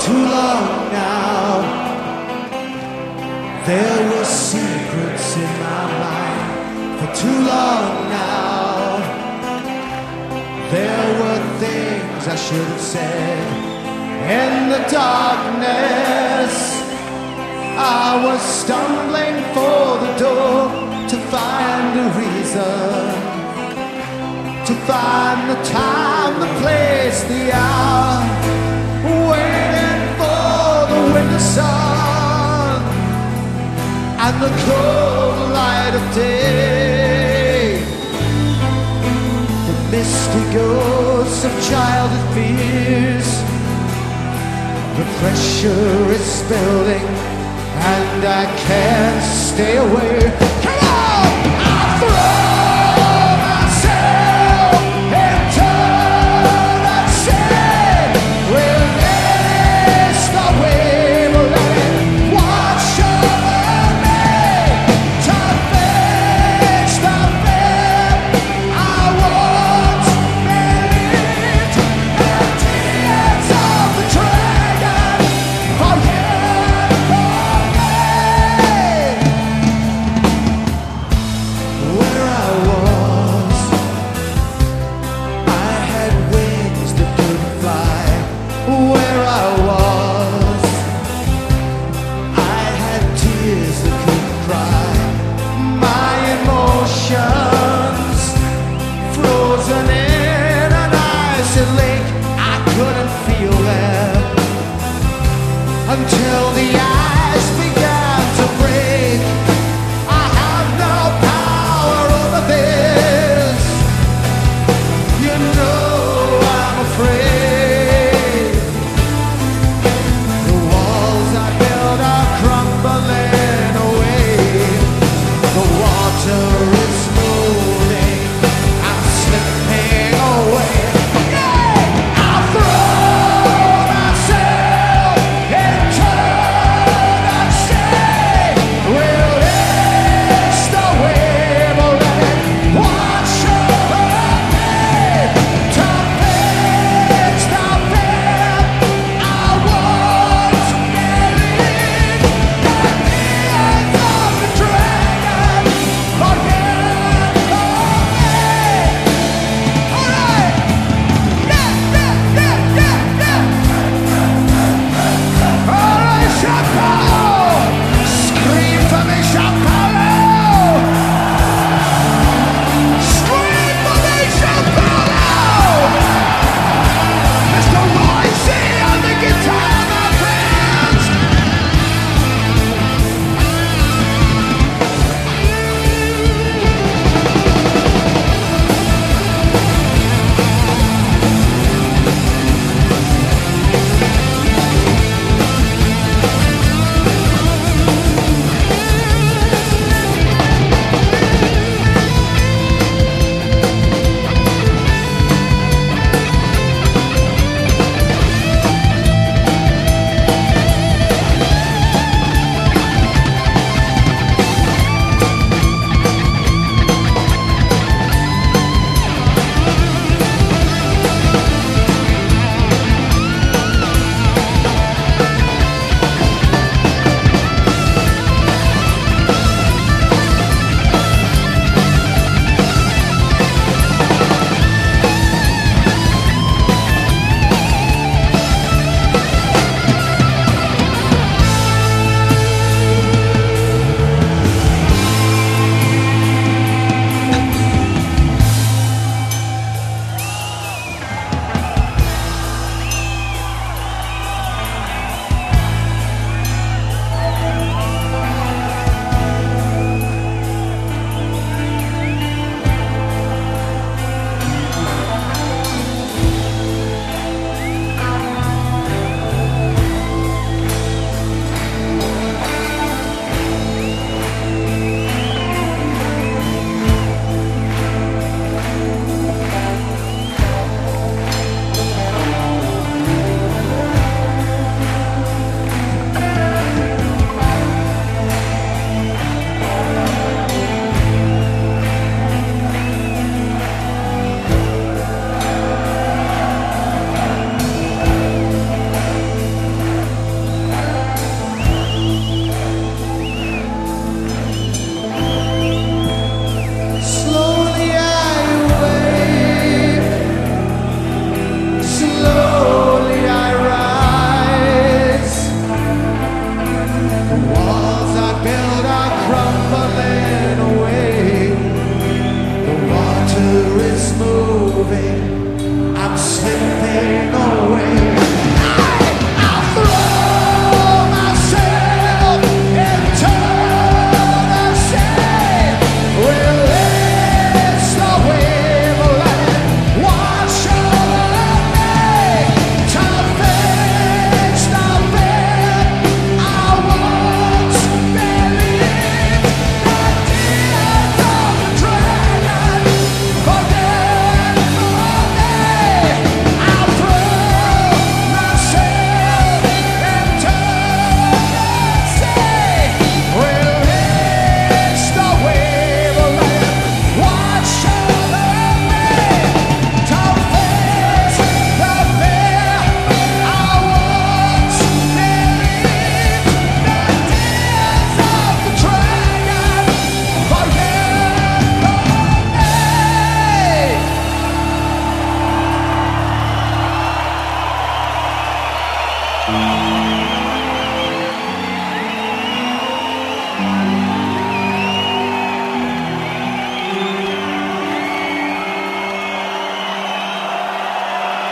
too long now. There were secrets in my mind for too long now. There were things I should have said in the darkness. I was stumbling for the door to find a reason, to find the time, the place, the hour, sun and the cold light of day. The misty ghosts of childhood fears. The pressure is building and I can't stay away. where I was. I had tears that could cry. My emotions frozen in an lake. I couldn't feel them until the.